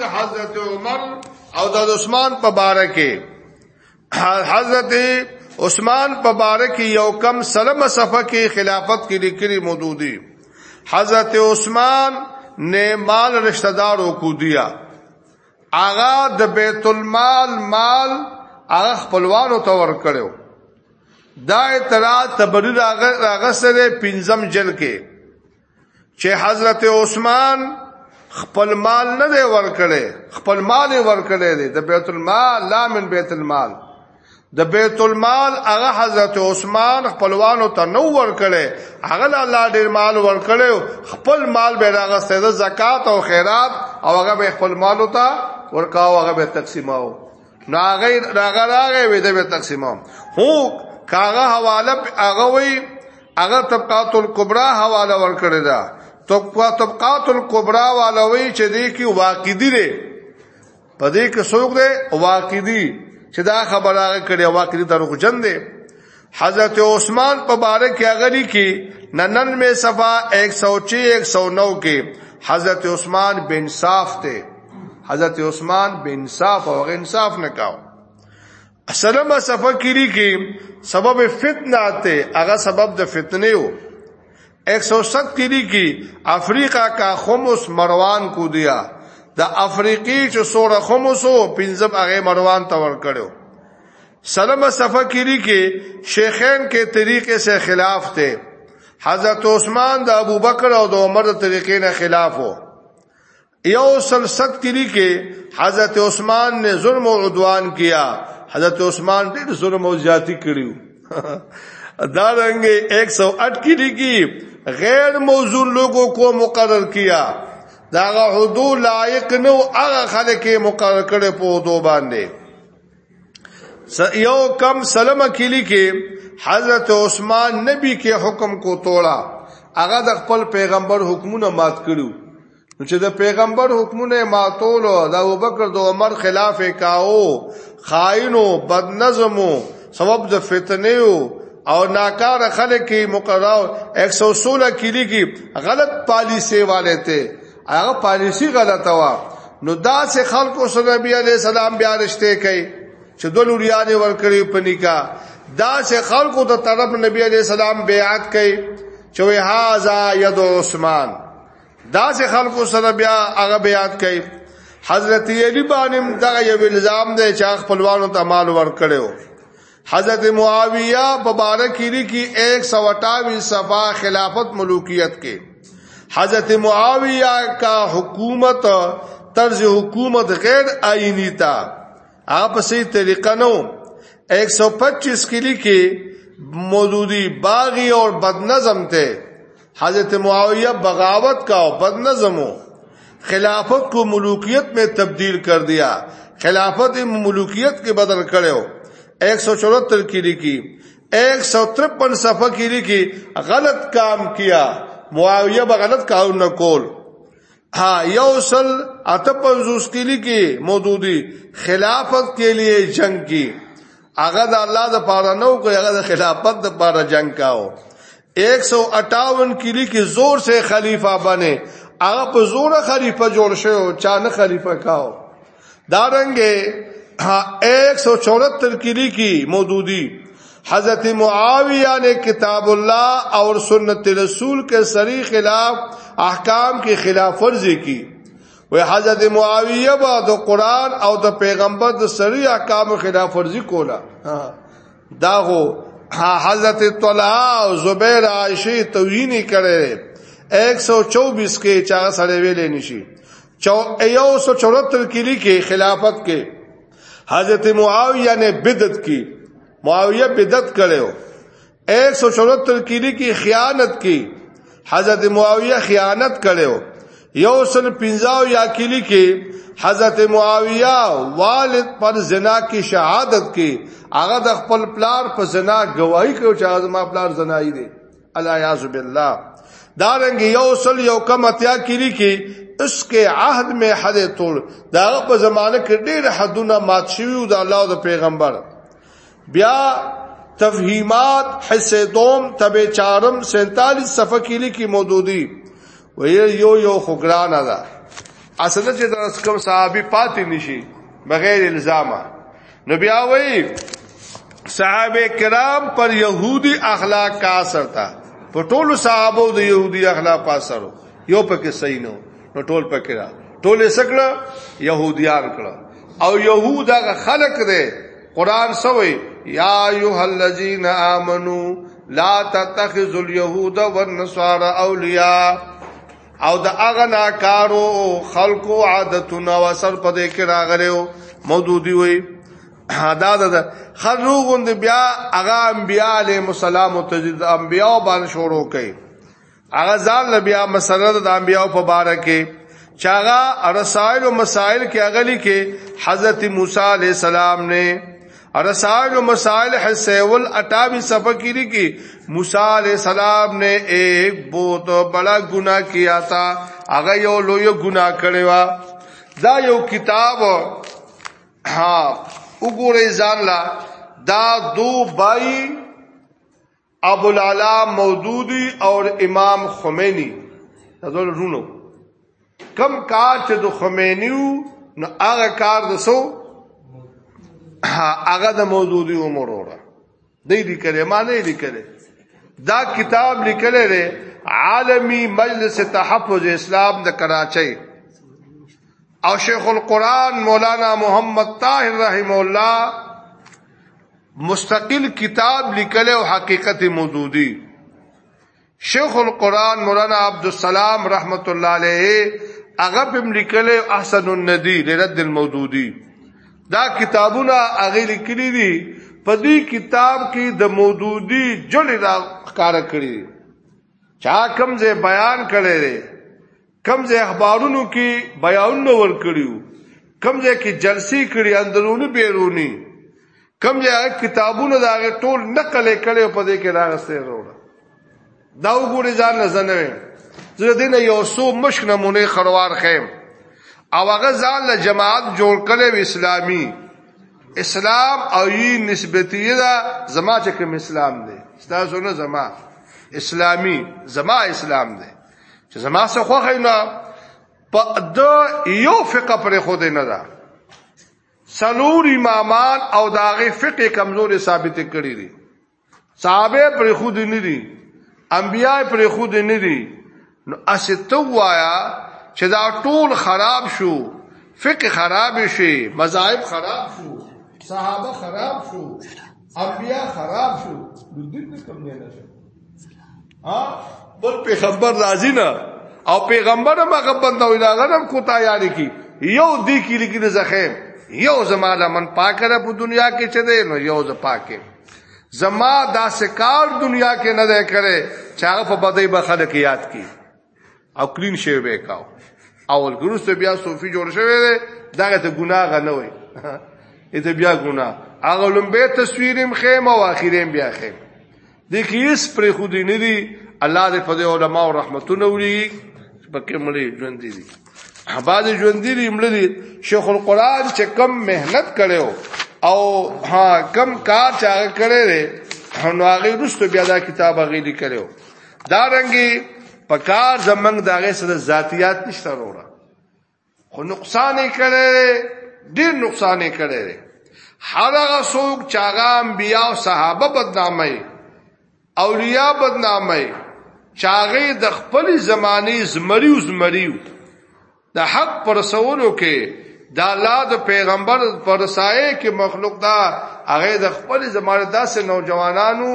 د حضرت عمر او د عثمان په باره کې حضرت عثمان په باره کې یو کم سلمه صفه کې خلافت کې لیکلي مودودي حضرت عثمان نے مال رشتہ داروں کو دیا آغا د بیت المال مال هغه خپلوانو ته ور کړو دا اعتراض تبری راغ راغسره پنځم جل کې چې حضرت عثمان خپل مال نه دی ورکړي خپل مال ورکړي دی د بیت المال لا من بیت المال د بیت المال هغه حضرت عثمان خپلوانو ته نو ورکړي هغه الله ډیر مال ورکړي خپل مال به راغه سید زکات او خیرات او هغه به خپل مال ته ورکاو هغه به تقسیماو نو هغه هغه راغی وې د تقسیمو هو کاغه حواله هغه وی هغه طبقات الکبرى حواله ورکړی دا طبقه طبقات الکبرى والوی چې دې کې واقعي دي په دې کې څوک دی واقعي چې دا خبره کړي واقعي دروغ جن دی حضرت عثمان په باره کې هغه لیکي ننن مې صفه 106 109 کې حضرت عثمان بن صاف ته حضرت عثمان بن صاف او انصاف نه کاو سلمه صفه کې لیکي سبب فتنه ته هغه سبب د فتنه وو 107 کې لیکي افریقا کا خمس مروان کو دیا د افریقی چې سوره خمسو پنځم هغه مروان ته ور کړو سلم صفه کې لیکي شیخین کې طریقې سره خلاف ته حضرت عثمان د ابوبکر او د عمر د طریقې نه خلاف وو یو سلسط کې لیکي حضرت عثمان نے ظلم او عدوان کیا حضرت عثمان ډېر ظلم او زیاتی کړیو دا رنګ 108 کې لیکي غیر موضوع لوگو کو مقرر کیا داغه حدود لایق نو هغه خلک مقرر کړي په دوه باندې یو کم سلمه کلی کې حضرت عثمان نبی کې حکم کو توړه هغه د خپل پیغمبر حکمونه مات کړو نو چې د پیغمبر حکمونه ماتول او د ابوبکر د عمر خلاف کاو خائنو بدنظمو سبب د فتنې او ناکار خلک مقرر 116 کلی کې غلط پالیسي والے ته هغه پالیسی غلطه وا نو دا سه خلکو سره نبی علی السلام بیا رشته کوي چې د لوریانه ورکړي په نکاح دا سه خلکو د طرف نبی علی السلام بیعت کوي چې وی هاذا ید عثمان دا سه خلکو سره بیا هغه بیعت کوي حضرت علی باندې دا یو الزام دی چې خپلوانو ته مال ورکړیو حضرت معاویہ ببارکیری کی ایک سو اٹھاوی صفحہ خلافت ملوکیت کے حضرت معاویہ کا حکومت طرز حکومت غیر آئینی تھا آپ سے طریقہ نو ایک سو پچیس کلی کے مودودی باغی اور بدنظم تھے حضرت معاویہ بغاوت کا بدنظم ہو خلافت کو ملوکیت میں تبدیل کر دیا خلافت ملوکیت کے بدل کرے ہو 174 کی لکھی 153 صفحه کی لکھی غلط کام کیا معاویه به غلط کارونه کول ها یو سل اته پنځوس کلی کې مودودی خلافت کې لیے جنگ کی هغه د الله د پاره نو کوي هغه د خلافت د پاره جنگ کاو 158 کلی کې زور سے خلیفہ بنے هغه په زور خلیفہ جوړ شو چا نه خلیفہ کاو دارنګه 174 کې لیکي مودودی حضرت معاویہ نے کتاب اللہ اور سنت رسول کے سری خلاف احکام کی خلاف ورزی کی و حضرت معاویہ با د قران او د پیغمبر د سری احکام خلاف ورزی کولا دا هو حضرت طلحه او زبیر عائشه توهین کړي 124 کې چا سره ویلې نشي چو ایو سو چورتر کی لیکي خلافت کې حضرت معاویه نے بدعت کی معاویه بدعت کړو 174 کې لیکي خیانت کی حضرت معاویه خیانت کړو یو سل 50 یا کې لیکي حضرت معاویه والد پر زنا کی شهادت کی هغه د خپل پلار په زنا گواہی کوي چې هغه ما پلار زنای دی الیاذ بالله دا رنګ یو سل یو کم اتیا کلی کې اس کې عهد می حد تول دا په زمانه کې ډېر حدونه مات شوی او د الله او د پیغمبر بیا تفهیمات حسیدوم تبه چارم 47 صفحه کې لیکي مودودی وی یو یو خو ګران ده اصل چې درس کوم صحابي پاتې نشي بغیر الزامه نو بیا وی صحابه کرام پر يهودي اخلاق کا اثر تا په ټولو صحابو د يهودي اخلاق په اثر یو پکې صحیح نو نو ټول پکې را ټول سکړه يهوديان کړه او يهود هغه خلق دي قران سوې یا ایه الذین آمنو لا تتخذ اليهود والنصارى اولیاء او د هغه ناکارو خلقو عادتونه او اثر په دې کې راغلو مودودی وي دا دا خرو غوند بیا هغه انبیاء علیهم السلام او تجدید انبیاء باندې شروع کړي هغه ځان لبیا مسله د انبیاء په باره کې چاغه رسائل او مسائل کې اغلی کې حضرت موسی علی السلام نے رسائل و مسائل حسیول اٹاوی صفحہ کی لکھی موسی علیہ السلام نے ایک بہت بڑا گناہ کیا تھا هغه یو لوی ګناه کړی و دا یو کتاب ها وګورئ ځان لا دا دو بای ابو العلا مودودی او امام خمینی دغه رونو کم کار چې د خمینیو نو هغه کار د سو هغه د مودودی عمر وره دې دې کړي ما نه دې کړي دا کتاب لیکل لري عالمی مجلس تحفظ اسلام د کراچۍ او شیخ القرآن مولانا محمد طاهر رحم الله مستقل کتاب لیکل او حقیقت موجودی شیخ القرآن مولانا عبدالسلام رحمت الله علیه هغه په لیکل احسن الندی لرد الموجودی دا کتابونه هغه لیکلي دي په دې کتاب کې د موجودی جلد ښکار کړی چا کم زه بیان کړی کم ځای اخبارونو کې بیانونه ورکړیو کم ځای کې جلسې کړي اندرونی بیرونی کم ځای کتابونه دا ټول نقل کړي په دې کې راغسته وروړه دا وګوري ځان نه زنوي زه دې نه یو څو مشک نمونه خروار خیم او هغه ځان له جماعت جوړ کړي اسلامي اسلام او یی نسبتی دا زما چې کوم اسلام دی ستاسو نه زما اسلامی زما اسلام دی چې زما څه خوخه نه په د یو فقه پر خو دې نه ده سلور امامان او داغه فقه کمزوري ثابت کړی دي صحابه پر خو دې نه دي انبیاء پر خو دې نه دي نو استه وایا چې دا ټول خراب شو فقه خراب شي مذاهب خراب شو صحابه خراب شو انبیاء خراب شو د دې کوم نه ها بل پیغمبر راځي نه او پیغمبر هم هغه بنده وي دا غنم کوتا یاري کی یو دی کی لګي د زخم یو زما لمن پاک را په دنیا کې چه دی نو یو ز پاکه زما دا سکار دنیا کې نه ده کړي چې هغه په بدی به خلک یاد کی او کلین شوی به کاو اول ګروسته بیا صوفي جوړ شوی دی دغه ته ګناه غنه وي اته بیا ګناه هغه لمبه تصویرم خیم او اخیرم بیا خیم د کیس پر خو دې نه دی الله دې په دې علما او رحمتونه وړي پکې مړي ژوند دي بعد ژوند دي مړي شیخ القران چې کم مهنت کړو او ها کم کار چې هغه کړی دی نو هغه رسته بیا دا کتاب هغه لیکلو دا رنګي په کار زمنګ داغه سره ذاتيات نشته وروړه خو نقصان یې کړی ډیر نقصان یې کړی هرغه څوک چې هغه انبیا او صحابه بدنامي اولیاء بدنامي چاغې د خپل زماني زمریو زمریو د حق پر رسولو کې د الله د پیغمبر پر رسایې کې مخلوق دا هغه د خپل زماره داسې نوجوانانو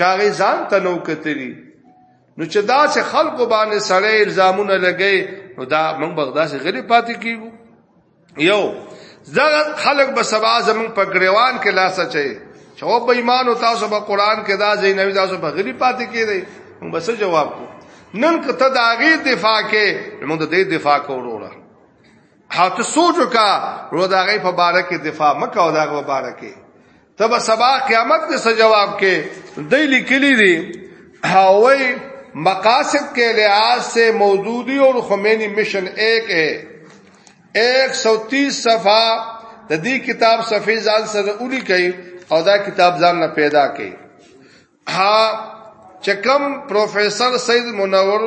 چاغي ځان ته نو کتلی نو چې داسې خلکو باندې سړی الزامونه لګي نو دا موږ بغداد سره غریب پاتې کیږو یو زغه خلک به سبا زمون په ګریوان کې لاس اچي چې او بېمانو تاسو به قران کې دا زینوي تاسو به غریب پاتې کیږئ موږ به څه جواب کو نن که ته د هغې دفاع کې موږ د دې دفاع کو وروره هاته سوچ وکا ورو د هغې په باره کې دفاع مکه او د هغې په باره کې ته به سبا قیامت کې څه جواب کې دی لیکلی دی هاوی مقاصد کے لحاظ سے موجودی اور خمینی مشن ایک ہے ایک سو تیس صفحہ د دې کتاب صفحې ځان سره اولی کوي او دا کتاب ځان نه پیدا کوي ها چې کوم پروفیسور سید منور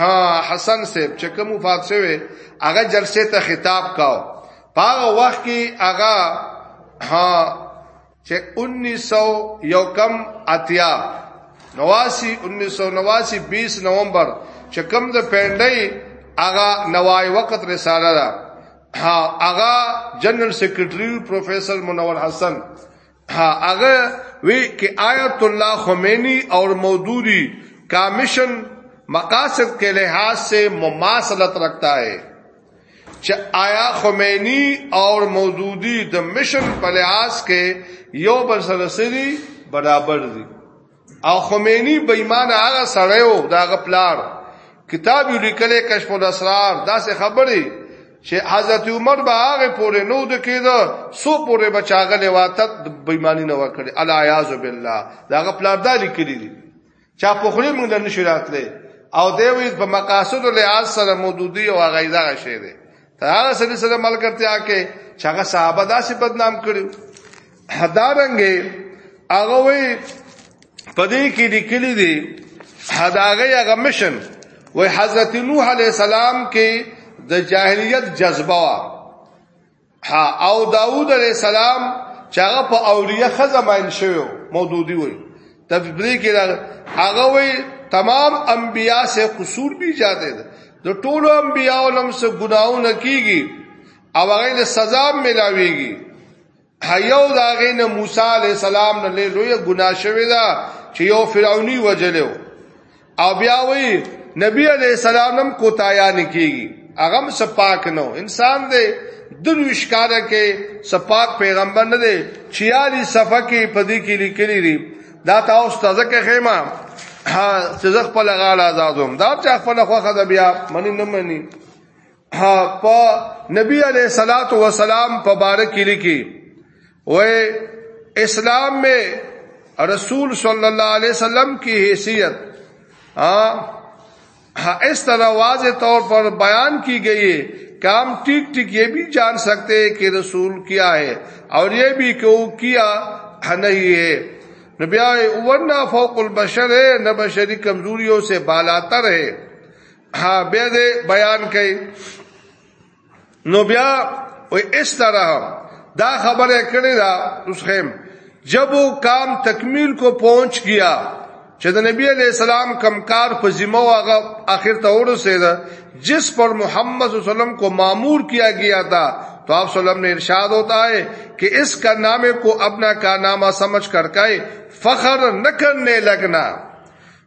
ها حسن صاحب چې کوم وفات شوی هغه جلسه ته خطاب کاو پاغه وخت کې هغه ها چې 1900 یو کم اتیا نواسی 1989 20 نومبر چې کوم د پندای هغه نوای وخت رساله ده هغه جنرال سیکریټری پروفیسور منور حسن هغه وی کې آیت الله خمینی او مودودی کمیشن مقاصد کے لحاظ سے مماثلت رکھتا ہے چې آیا خمینی او مودودی د مشن په لحاظ کې یو بل سره سری برابر دي او خمینی بې ایمان هغه سړی وو دا غپلار کتاب یې لیکلې کشف الاسرار دا څه خبرې چې حضرت عمر به هغه پورې نو د کېده سو پورې بچاغلې واتت بې ایمانی نه وکړي الا یاذ بالله دا غپلار دا لیکلې دي چا په خوري موږ نه شراتلې او دی وی په مقاصد له لحاظ سره مودودی او غیدا شی دی ته هغه سړي سره ملګرتیا کې چې هغه صحابه داسې بدنام کړو هدارنګه هغه وی پدې کې د کلی دی هداغه هغه مشن وی حضرت نوح علی السلام کې د جاهلیت جذبه وا او داوود علی السلام چې هغه په اولیه خزماین شوی مودودی وی تبدیلی کې هغه وی تمام انبیاء سے قصور بھی جاتے ده د ټولو انبیاء لم سه ګناونه کیږي او هغه له سزا ملاويږي هيو داغه نه موسی عليه السلام نه لوی ګناه شوی دا چې یو فرعوني وجلو او بیا وی نبی عليه السلام هم کوتایا نکیږي هغه سپاک نو انسان دی دن وشکاره کې سپاک پیغمبر نه دی 46 صفحه کې پدې کې لیکلي دي دا تاسو تازه کې خیمه ها چې زه خپل غاړه آزادوم دا چې خپل خوخه د بیا منی نه منی ها په نبی عليه صلوات و سلام په بارک لیکي وې اسلام میں رسول صلی اللہ علیہ وسلم کی حیثیت ہاں ہاں، اس طرح واضح طور پر بیان کی گئی ہے کہ ہم ٹھیک ٹھیک یہ بھی جان سکتے کہ رسول کیا ہے اور یہ بھی کہ وہ کیا نہیں ہے نوبیا فوق البشر ہے نہ بشری کمزوریوں سے بالاتر ہے ہاں بیان کئی نوبیا اس طرح دا خبر کرے خیم جب وہ کام تکمیل کو پہنچ گیا چې د نبی علیہ السلام کمکار په ذمہ واغه اخر ته ورسېده جس پر محمد صلی وسلم کو مامور کیا گیا تھا تو آپ نے ارشاد ہوتا ہے کہ اس کا نامے کو اپنا کا نامہ سمجھ کر فخر نہ کرنے لگنا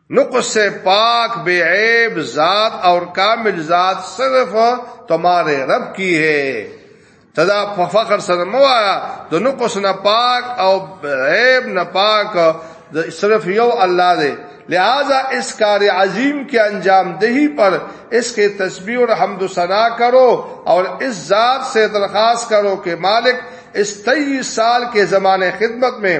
نقص سے پاک بے عیب ذات اور کامل ذات صرف تمہارے رب کی ہے تدا فخر سر موایا تو نقص نہ پاک اور عیب نہ پاک صرف یو اللہ دے لہذا اس کار عظیم کے انجام دہی پر اس کے تسبیح اور حمد و ثنا کرو اور اس ذات سے درخواست کرو کہ مالک اس تیئیس سال کے زمانے خدمت میں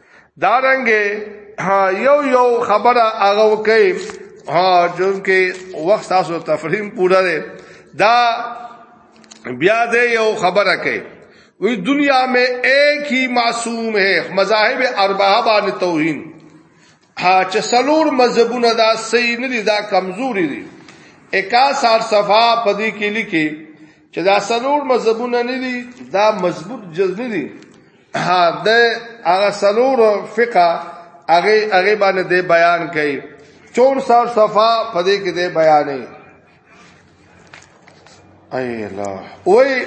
دارنګ یو یو خبره هغه کوي ها جون کې وخت تاسو تفریم پوره ده دا بیا دې یو خبره کوي وی دنیا میں ایک ہی معصوم ہے مذاہب اربعہ بان توہین ها چې سلور مذهبونه دا صحیح نه دي دا کمزوري دي 61 صفه پدې کې لیکي چې دا سلور مذهبونه نه دي دا مضبوط جزمي دي د هغه سلور فقہ هغه هغه باندې د بیان کړي 400 صفه په دې کې د بیانې اي الله وای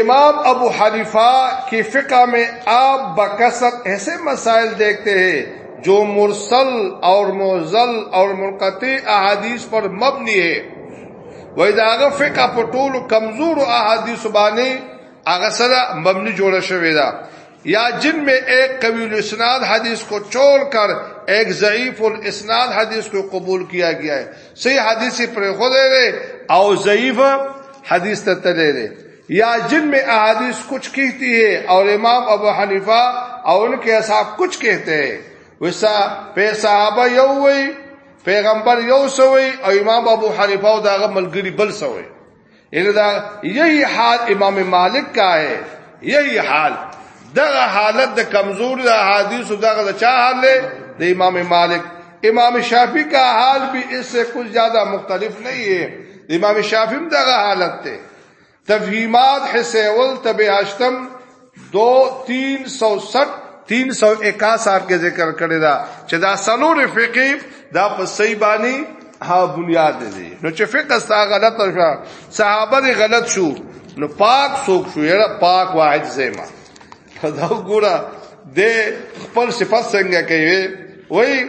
امام ابو حنیفہ کی فقہ میں آپ بکثرت ایسے مسائل دیکھتے ہیں جو مرسل اور موزل اور منقطع احادیث پر مبنی ہے وای دا هغه فقہ په ټولو کمزورو احادیث باندې هغه سره مبني جوړ شوی دا یا جن میں ایک قوی الاسناد حدیث کو چول کر ایک ضعیف الاسناد حدیث کو قبول کیا گیا ہے صحیح حدیث پر خود ہے او ضعیف حدیث ته تللی دی یا جن میں احادیث کچھ کہتی ہے اور امام ابو حنیفہ اور ان کے اصحاب کچھ کہتے ہیں ویسا پہ صحابہ یو وی پیغمبر یو سوی او امام ابو حنیفه او داغه ملګری بل سوی ان دا یہی حال امام مالک کا ہے یہی حال دغه حالت د کمزور د احادیث دغه د چا حال دی د امام مالک امام شافعی کا حال بھی اس سے کچھ زیادہ مختلف نہیں ہے امام شافعی دغه حالت ته تفهیمات حسیول تب هشتم دو تین سو سٹ تین سو اکاس آپ کے ذکر کرے دا چه دا سلو رفقی دا پس سی بانی ها بنیاد دی نو چې فقه ستا غلط شو صحابه دی غلط شو نو پاک سوک شو یره پاک واحد زیما دا ګورا د خپل صفات څنګه کوي وای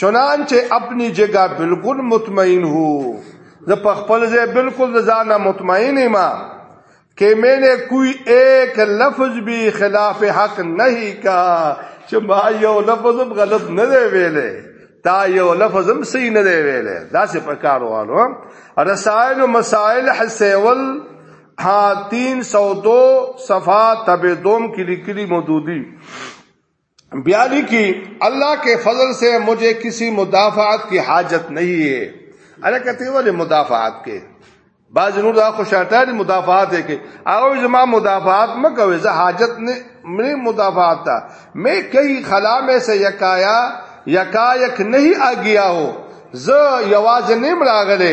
چنانچه اپنی جگہ بالکل مطمئن ہو زه په خپل ځای بالکل د ځان مطمئن یم کہ میں نے کوئی ایک لفظ بھی خلاف حق نہیں کہا چې ما یو لفظ هم غلط نه دی ویلې تا یو لفظ هم صحیح نه دی ویلې دا څه په کار وانه رسائل و مسائل حسیول ها 302 صفحه تبدوم کې لیکلي مودودي بیا لیکي الله کې فضل سے مجھے کسی مدافعت کی حاجت نہیں ہے انا کته ولې مدافعت کې بعض نور دا خو شاټاری مدافعت کې او زما مدافعت مکوې زه حاجت نه مې مدافعت تا مې کئی خلا مې سے یکایا یکایک نہیں آ گیا ہو زه یواز نیم راغله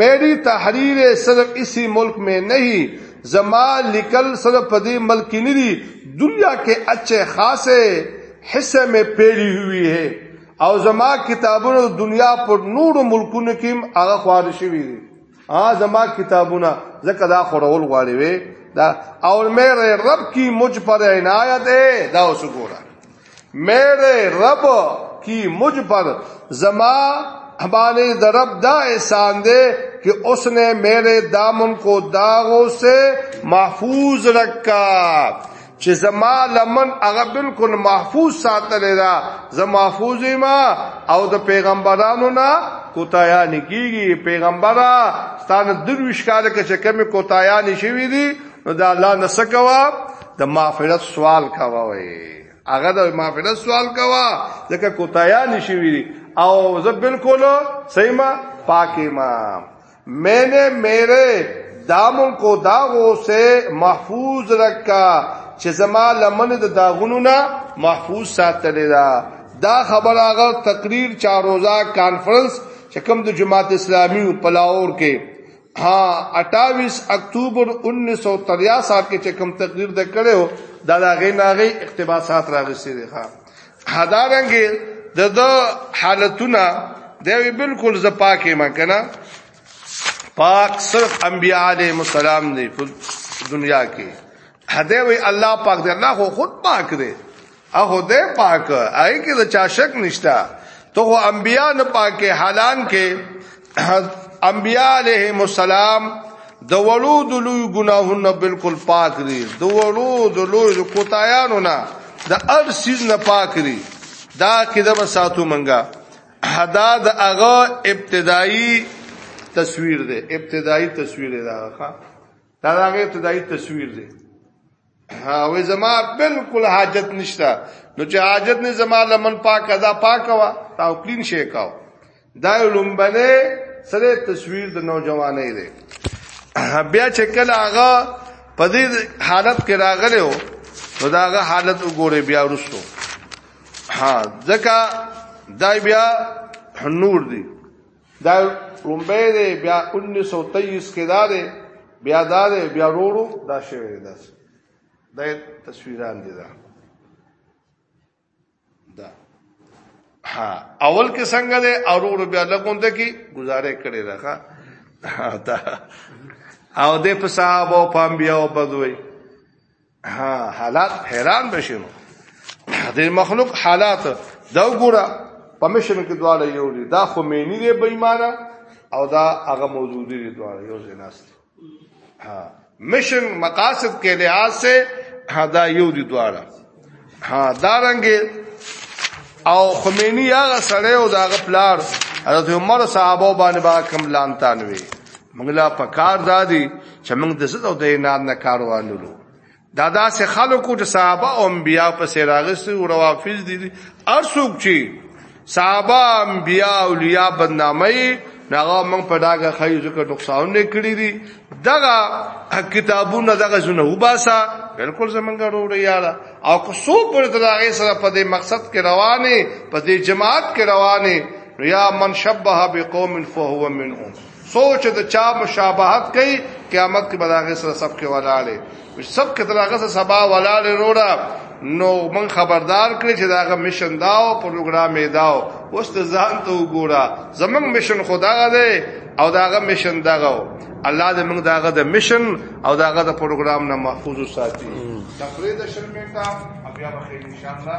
میری تحریر صرف اسی ملک میں نہیں زما لیکل صرف په دې ملک کې نه دي دنیا کې اچھے خاصه حصے میں پیری ہوئی ہے او زما کتابونه دنیا پر نور ملکونو کې هغه خوار شوی دي ها زما کتابونه زکه دا خورول غواړي وي دا اور میرے رب کی مجھ پر عنایت ہے دا وسګورا میرے رب کی مجھ پر زما ہمارے درب دا احسان دے کہ اس نے میرے دامن کو داغوں سے محفوظ رکھا چې زما لمن هغه بالکل محفوظ ساتلې ده زما محفوظ ما او د پیغمبرانو نه کوتایا نکیږي پیغمبره ستانه درویش کاله کې چې کمی کوتایا نشوي دي نو دا الله نسکوا د مغفرت سوال کاوه وي هغه د مغفرت سوال کاوه ځکه کوتایا نشي وی او زه بالکل سیما پاکه ما میں نے میرے دامن کو داغو سے محفوظ رکھا چې زما لمن د داغونو نه محفوظ ساتلې ده دا خبر هغه تقریر چاروزا کانفرنس چې کوم د جماعت اسلامي په لاهور کې ها 28 اکتوبر 1963 کې چې کوم تقریر د کړو دا لاغې ناغې اقتباسات راغسي دي ها هدارنګ د د حالتونه دا وی بالکل ز پاکه ما کنه پاک صرف انبیاء علیه السلام دی په دنیا کې هدا وی الله پاک دی الله خو خود پاک دی اخو ده پاک آئی که ده چاشک نشتا تو خو انبیاء نه پاکه حالان کې انبیاء علیهم السلام د وړو د لوی ګناهونو بالکل پاک دي د وړو د لوی کوتایانو نه د هر سیز نه پاک دي دا کده به ساتو منګه حدا د هغه ابتدایي تصویر دی ابتدایي تصویر دی دا ښا دا هغه ابتدایي تصویر دی وې زما بالکل حاجت نشته نو چې حاجت نه زما لمن پاک ادا پاک وا تا کلین شي کاو دا لومبنه سره تصویر د نوجوانې دی بیا چې کله هغه په دې حالت کې راغلی و نو دا هغه حالت وګوره بیا ورسو ها ځکه دا بیا نور دی دا رومبه دی بیا 1923 کې دا دی بیا دا دی بیا ورو دا شوی دی دا دا تصویران دي دا دا ها اول کې څنګه دی اورور بیا لګوند کی گزاره کړي راخه دا او د په صاحب او پام بیا او بدوي ها حالات حیران بشینو د مخلوق حالات دا وګوره په مشن کې دواله یو دي دا خمینی دی بې ایمانه او دا هغه موجود دي دواله یو ځیناست ها مشن مقاصد کې لحاظ سے دا یو دي دواله ها دارنګ او خمینی هغه سړی او داغه پلار حضرت عمر صحابه باندې با کم لانتان وی موږ لا پکار دادی چې موږ د زړه او د عنایت نه کار وانلو دا داسې خلکو چې صحابه او انبیا په سیراغسي او روافض دي ارسوک چی صحابه انبیاء اولیاء بدنامي ناغه موږ په داګه خایو ځکه نقصان نه کړی دي دغه کتابونه دغه زونه وباسا بالکل زمونږ وروړي یالا او کو سو پر دغه سره په دې مقصد کې روانه په دې جماعت کې روانه یا من شبه بقوم فهو منهم سوچ د چا مشابهت کوي قیامت کې بداغه سره سب کې ولاړې سب کې دراغه سره سبا ولاړې روړه نو من خبردار کړی چې داغه مشن داو پروګرام یې داو اوس ته ځان ته وګوره زمنګ مشن خدا غده او داغه مشن داغه الله دې موږ داغه د مشن او داغه د پروګرام نه محفوظ وساتي تفرید شرمنده بیا بخیر ان شاء الله